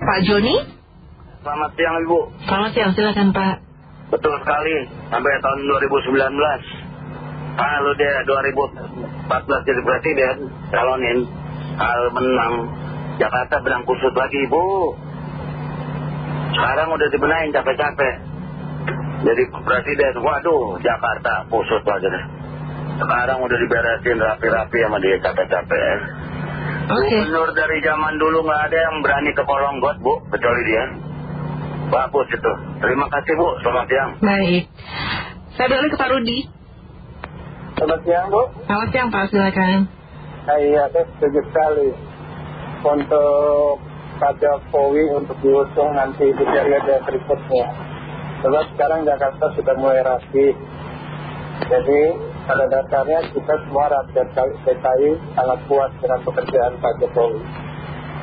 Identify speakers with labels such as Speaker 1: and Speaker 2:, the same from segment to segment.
Speaker 1: Pak Joni?
Speaker 2: Selamat siang Ibu.
Speaker 1: Selamat siang, silakan Pak.
Speaker 2: Betul sekali, sampai tahun 2019. Kalau dia 2014 jadi presiden, calonin, kalau menang, Jakarta benang kusut lagi Ibu. Sekarang udah dibenahin capek-capek. Jadi presiden, waduh Jakarta kusut lagi deh. Sekarang udah diberesin rapi-rapi sama dia capek-capek.
Speaker 1: Oke.
Speaker 2: Gubernur dari zaman dulu nggak ada yang berani ke Kolonggot Bu, kecuali dia. Bagus itu. Terima kasih Bu, selamat siang.
Speaker 1: Baik. Saya beralih ke Pak Rudi.
Speaker 3: Selamat siang Bu,
Speaker 1: Selamat siang Pak, silakan.
Speaker 3: saya saya setuju sekali untuk Pak Jokowi untuk diusung nanti di periode berikutnya. Sebab sekarang Jakarta sudah mulai rapi. Jadi pada dasarnya kita semua rakyat DKI sangat puas dengan pekerjaan Pak Jokowi.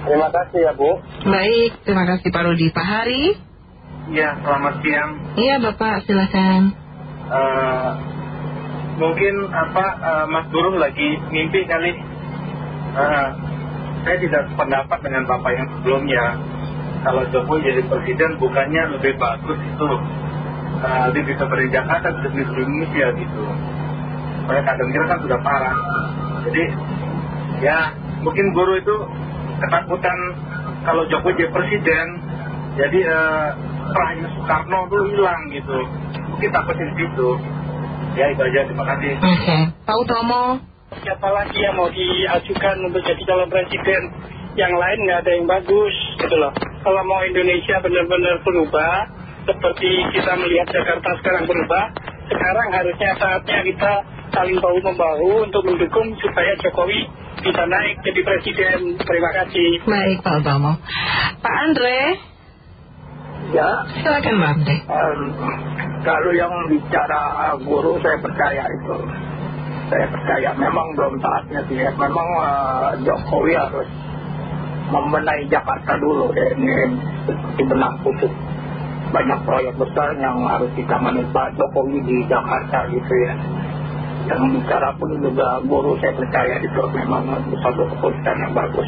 Speaker 3: Terima kasih ya Bu.
Speaker 1: Baik, terima kasih Pak Rudi. Pak Hari?
Speaker 4: Ya, selamat siang.
Speaker 1: Iya Bapak, silakan.
Speaker 4: Eh, mungkin apa eh, Mas Guru lagi mimpi kali. Eh, saya tidak sependapat dengan Bapak yang sebelumnya. Kalau Jokowi jadi presiden bukannya lebih bagus itu. Eh, dia bisa beri Jakarta, seluruh Indonesia gitu. Kadang kira kan sudah parah. Jadi ya mungkin guru itu ketakutan kalau Jokowi jadi presiden. Jadi eh, perahnya Soekarno dulu hilang gitu. Mungkin takutnya di situ. Ya itu aja, terima kasih.
Speaker 1: Oke. Pak Utomo?
Speaker 5: siapa lagi yang mau diajukan untuk jadi calon presiden yang lain nggak ada yang bagus gitu loh kalau mau Indonesia benar-benar berubah seperti kita melihat Jakarta sekarang berubah sekarang harusnya saatnya kita saling bahu membahu untuk mendukung supaya Jokowi bisa naik jadi presiden terima kasih
Speaker 1: Baik Pak Utomo. Pak Andre?
Speaker 3: Ya,
Speaker 1: Silakan Pak Andre.
Speaker 3: kalau yang bicara guru saya percaya itu. Saya percaya memang belum saatnya sih. ya. Memang eh, Jokowi harus membenahi Jakarta dulu. Ya. Ini seperti benang khusus. Banyak proyek besar yang harus ditangani Pak Jokowi di Jakarta gitu ya. Yang bicara pun juga guru saya percaya itu memang satu keputusan yang bagus.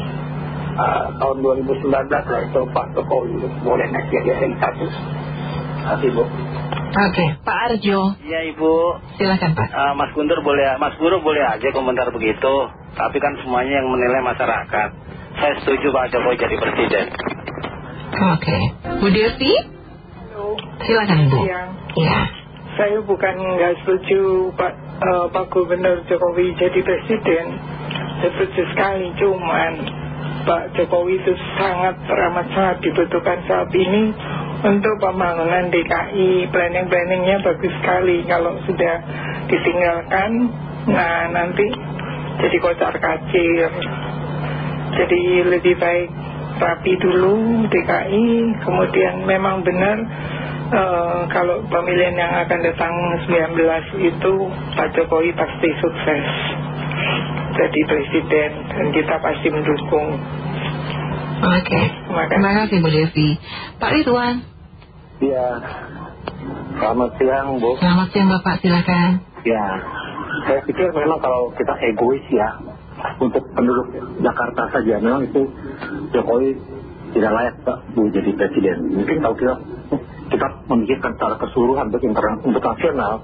Speaker 3: Eh, tahun 2019 lah itu Pak Jokowi boleh naik jadi yang satu. Terima kasih Bu.
Speaker 1: Oke. Pak Arjo?
Speaker 2: Iya Ibu,
Speaker 1: Silakan Pak.
Speaker 2: Eh, Mas Guntur boleh, Mas Guru boleh aja komentar begitu. Tapi kan semuanya yang menilai masyarakat. Saya setuju Pak Jokowi jadi presiden.
Speaker 1: Oke. Bu Devi? Silakan Bu.
Speaker 5: Siang.
Speaker 1: Iya.
Speaker 5: saya bukan nggak setuju Pak, eh, Pak Gubernur Jokowi jadi presiden setuju sekali. Cuman Pak Jokowi itu sangat teramat sangat dibutuhkan saat ini untuk pembangunan DKI planning-planningnya bagus sekali. Kalau sudah ditinggalkan nah nanti jadi kocar kacir. Jadi lebih baik rapi dulu DKI kemudian memang benar eh, kalau pemilihan yang akan datang 19 itu Pak Jokowi pasti sukses jadi presiden dan kita pasti mendukung
Speaker 1: Oke.
Speaker 5: Terima kasih.
Speaker 1: Terima kasih Bu Devi. Pak Ridwan?
Speaker 3: Ya, selamat siang Bu.
Speaker 1: Selamat siang Bapak, silakan.
Speaker 3: Ya, saya pikir memang kalau kita egois ya, untuk penduduk Jakarta saja, memang itu Jokowi tidak layak Pak, Bu jadi presiden. Mungkin kalau kita kita memikirkan secara keseluruhan untuk, untuk nasional,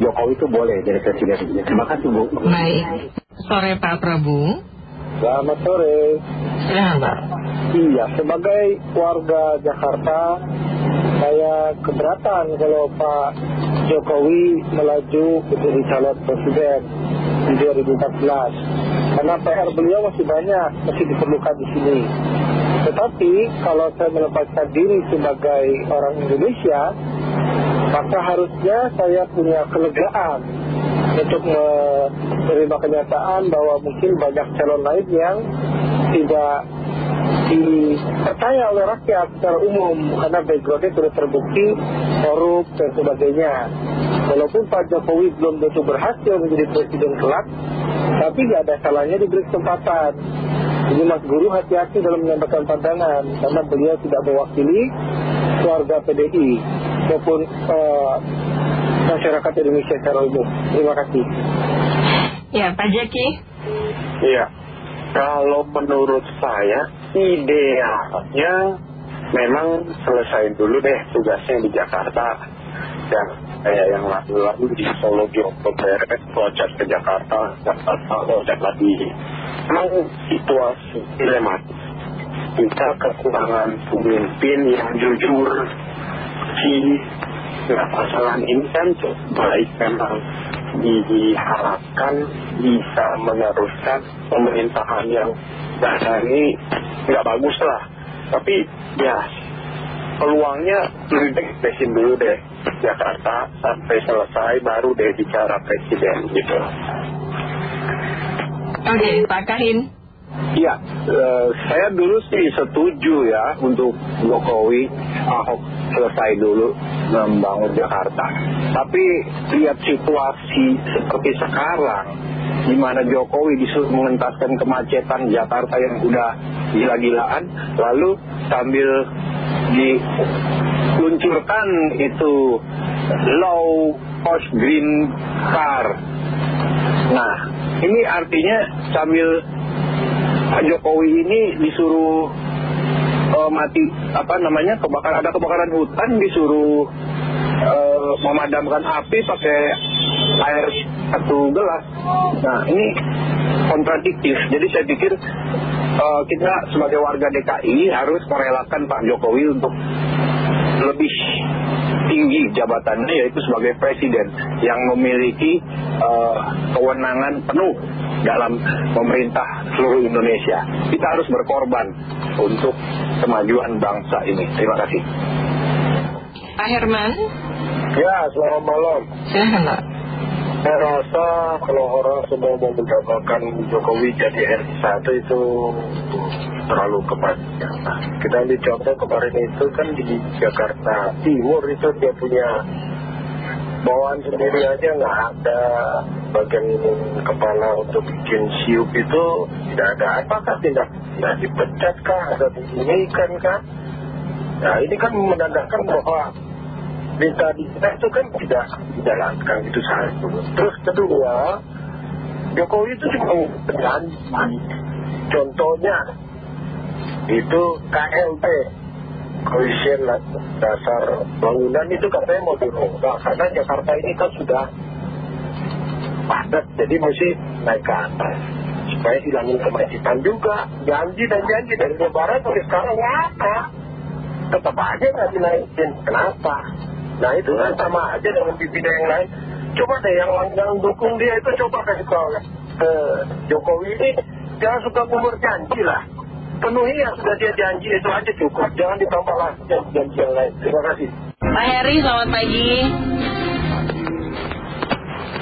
Speaker 3: Jokowi itu boleh jadi presiden. Terima kasih Bu.
Speaker 1: Baik. Sore Pak Prabu.
Speaker 3: Selamat sore.
Speaker 1: Silakan Pak.
Speaker 3: Iya, sebagai warga Jakarta, saya keberatan kalau Pak Jokowi melaju menjadi calon presiden di 2014. Karena PR beliau masih banyak, masih diperlukan di sini. Tetapi kalau saya melepaskan diri sebagai orang Indonesia, maka harusnya saya punya kelegaan untuk menerima kenyataan bahwa mungkin banyak calon lain yang tidak dipercaya oleh rakyat secara umum karena backgroundnya sudah terbukti korup dan sebagainya. Walaupun Pak Jokowi belum tentu berhasil menjadi presiden kelak, tapi nggak ada salahnya diberi kesempatan. Jadi Mas Guru hati-hati dalam menyampaikan pandangan karena beliau tidak mewakili keluarga PDI maupun eh, masyarakat Indonesia secara umum. Terima kasih.
Speaker 1: Ya Pak Jeki.
Speaker 3: Iya, kalau menurut saya
Speaker 6: idealnya memang selesai dulu deh tugasnya di Jakarta dan kayak yang lalu-lalu di Solo di Oktober project ke Jakarta Jakarta project lagi memang situasi dilematis. Kita kekurangan pemimpin yang jujur. Di permasalahan ini kan baik memang diharapkan bisa meneruskan pemerintahan yang dasar ini nggak bagus lah. Tapi ya peluangnya lebih baik besin dulu deh. Jakarta sampai selesai baru deh bicara presiden gitu
Speaker 7: Oke Pak Kahin
Speaker 6: Iya, eh, saya dulu sih setuju ya untuk Jokowi Ahok selesai dulu membangun Jakarta. Tapi lihat situasi seperti sekarang, di mana Jokowi disuruh mengentaskan kemacetan Jakarta yang udah gila-gilaan, lalu sambil diluncurkan itu low cost green car. Nah, ini artinya sambil Pak Jokowi ini disuruh uh, mati apa namanya kebakaran ada kebakaran hutan disuruh uh, memadamkan api pakai air satu gelas. Nah ini kontradiktif. Jadi saya pikir uh, kita sebagai warga DKI harus merelakan Pak Jokowi untuk lebih tinggi jabatannya yaitu sebagai presiden yang memiliki uh, kewenangan penuh dalam pemerintah seluruh Indonesia. Kita harus berkorban untuk kemajuan bangsa ini. Terima kasih.
Speaker 7: Pak Herman
Speaker 6: Ya, selamat malam.
Speaker 7: Silahkan Pak
Speaker 6: Saya rasa kalau orang semua mau mendapatkan Jokowi jadi RI1 itu terlalu kepanjangan. Kita ambil contoh kemarin itu kan di Jakarta Timur itu dia punya bawaan sendiri aja nggak ada bagian kepala untuk bikin siup itu tidak ada. Apakah tidak tidak dipecat kah? Atau diinikan kah? Nah ini kan menandakan bahwa minta dipecat itu kan tidak dijalankan itu satu. Terus kedua Jokowi itu cuma berjanji. Contohnya itu KLP koefisien dasar bangunan itu katanya mau dirubah. Karena Jakarta ini kan sudah padat jadi mesti naik ke atas. Supaya hilangin kemacetan juga. Janji dan janji dari lebaran sampai sekarang ada. Tetap aja nggak dinaikin. Kenapa? Nah itu kan sama aja dengan pimpinan yang lain. Coba deh yang, yang dukung dia itu coba kasih tahu ke Jokowi ini. Jangan suka kumur janji lah penuhi yang sudah dia janji itu aja cukup. Jangan ditambah lagi janji yang lain. Terima kasih.
Speaker 7: Pak Heri selamat pagi.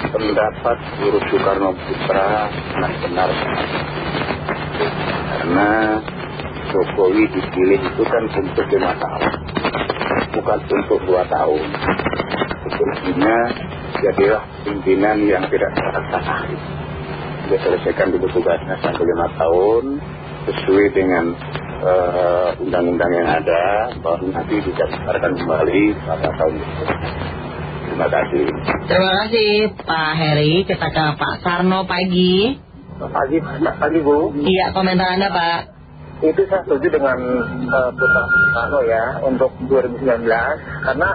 Speaker 6: Pendapat Guru Soekarno Putra sangat benar. Karena Jokowi dipilih itu kan untuk lima tahun bukan untuk dua tahun. Sebetulnya jadilah pimpinan yang tidak terasa. Dia selesaikan dulu tugasnya sampai lima tahun sesuai dengan undang-undang yang ada baru nanti bisa disampaikan kembali pada tahun itu terima kasih.
Speaker 7: Terima kasih Pak Heri. Kita ke Pak Sarno pagi.
Speaker 6: Pagi pagi Bu.
Speaker 7: Iya komentar Anda Pak.
Speaker 6: Itu saya setuju dengan uh, Putra Soekarno ya untuk 2019 karena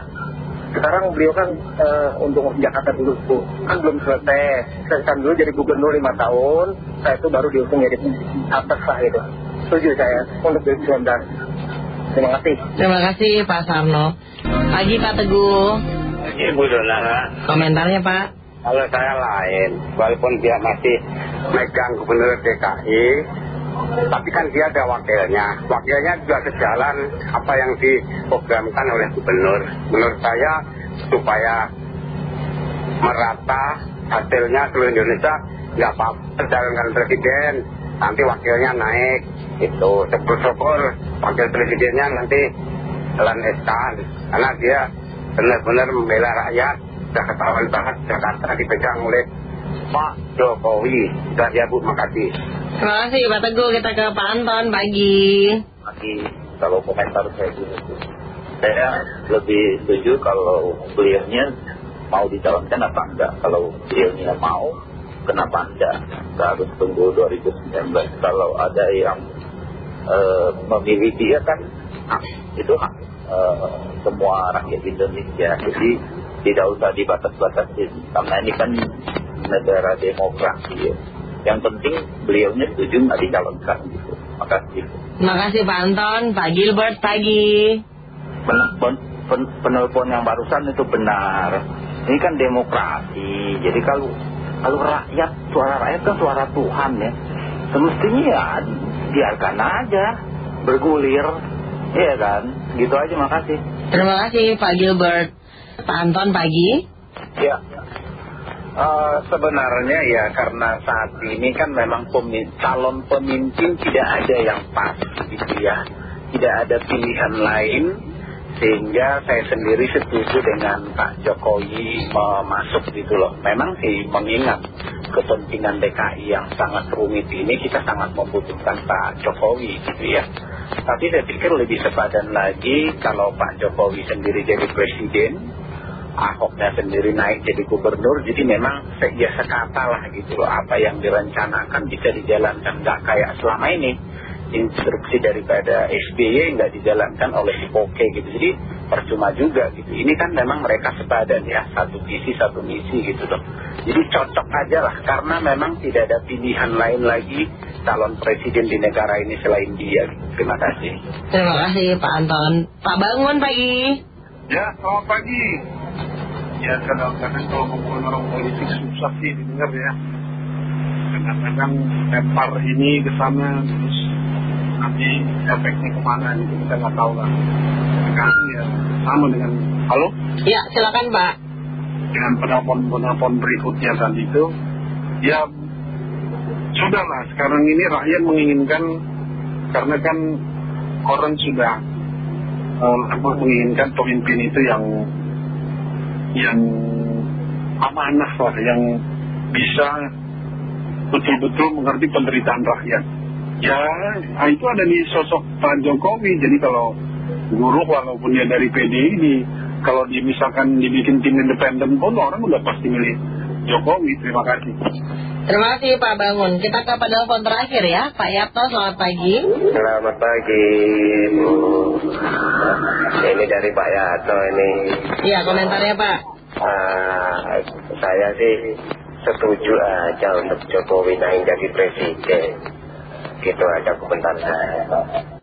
Speaker 6: sekarang beliau kan uh, untuk Jakarta dulu Bu. Kan belum selesai. Selesai dulu jadi gubernur lima tahun saya itu baru diusung jadi atas lah itu setuju saya untuk 2019 terima kasih.
Speaker 7: Terima kasih Pak Sarno. Pagi Pak Teguh.
Speaker 8: Ibu Donara
Speaker 7: Komentarnya Pak?
Speaker 8: Kalau saya lain walaupun dia masih megang gubernur DKI tapi kan dia ada wakilnya. Wakilnya juga sejalan apa yang diprogramkan oleh gubernur. Menurut saya supaya merata hasilnya seluruh Indonesia nggak apa-apa jalankan presiden nanti wakilnya naik itu syukur-syukur wakil presidennya nanti jalan SK karena dia benar-benar membela rakyat sudah ketahuan banget Jakarta dipegang oleh Pak Jokowi. Dan ya Bu. Makasih
Speaker 7: Terima kasih Pak Teguh. Kita ke Pak Anton pagi.
Speaker 6: Lagi kalau komentar saya gini tuh saya lebih setuju kalau beliaunya mau dicalonkan apa enggak. Kalau beliaunya mau kenapa enggak? Nggak harus tunggu 2019 kalau ada yang
Speaker 9: eh, memilih dia kan itu hak eh, semua rakyat Indonesia. Jadi tidak usah dibatas-batasin. Karena ini kan negara demokrasi ya. Yang penting beliaunya setuju nggak dicalonkan gitu. Makasih.
Speaker 7: Terima kasih Pak Anton, Pak Gilbert pagi.
Speaker 9: Pen- pen- pen- penelpon yang barusan itu benar. Ini kan demokrasi. Jadi kalau kalau rakyat, suara rakyat kan suara Tuhan ya. Semestinya ya biarkan aja bergulir. Iya kan? Gitu aja makasih.
Speaker 7: Terima kasih Pak Gilbert. Pak Anton pagi.
Speaker 10: Ya, Eh, sebenarnya ya karena saat ini kan memang pemi- calon pemimpin tidak ada yang pas gitu ya. Tidak ada pilihan lain sehingga saya sendiri setuju dengan Pak Jokowi masuk gitu loh. Memang sih mengingat kepentingan DKI yang sangat rumit ini kita sangat membutuhkan Pak Jokowi gitu ya. Tapi saya pikir lebih sepadan lagi kalau Pak Jokowi sendiri jadi presiden Ahoknya sendiri naik jadi gubernur jadi memang ya sekata lah gitu loh apa yang direncanakan bisa dijalankan nggak kayak selama ini instruksi daripada SBY nggak dijalankan oleh si Poke gitu jadi percuma juga gitu ini kan memang mereka sepadan ya satu visi satu misi gitu loh jadi cocok aja lah karena memang tidak ada pilihan lain lagi calon presiden di negara ini selain dia terima kasih
Speaker 7: Terima kasih Pak Anton. Pak Bangun pagi.
Speaker 4: Ya, selamat pagi. Ya, kadang-kadang kalau ngomongin orang politik susah sih didengar ya. Kadang-kadang lempar ini ke sana, terus nanti efeknya ke mana gitu, kita nggak tahu lah. Sekarang ya sama dengan, halo?
Speaker 7: Ya, silakan Pak.
Speaker 4: Dengan penelpon-penelpon berikutnya tadi itu, ya sudahlah sekarang ini rakyat menginginkan, karena kan orang sudah apa, menginginkan pemimpin itu yang yang amanah lah, yang bisa betul-betul mengerti penderitaan rakyat. Ya, ah, itu ada di sosok Pak Jokowi. Jadi kalau guru walaupun dia dari PDI, di, kalau di, misalkan dibikin tim independen pun orang udah pasti milih Jokowi. Terima kasih.
Speaker 7: Terima kasih Pak Bangun. Kita ke penelpon terakhir ya. Pak Yapto, selamat pagi.
Speaker 10: Selamat pagi Bu Ini dari Pak Yato ini
Speaker 7: Iya, komentarnya Pak.
Speaker 10: Ah, Saya sih setuju aja untuk Jokowi naik jadi presiden Gitu aja komentar saya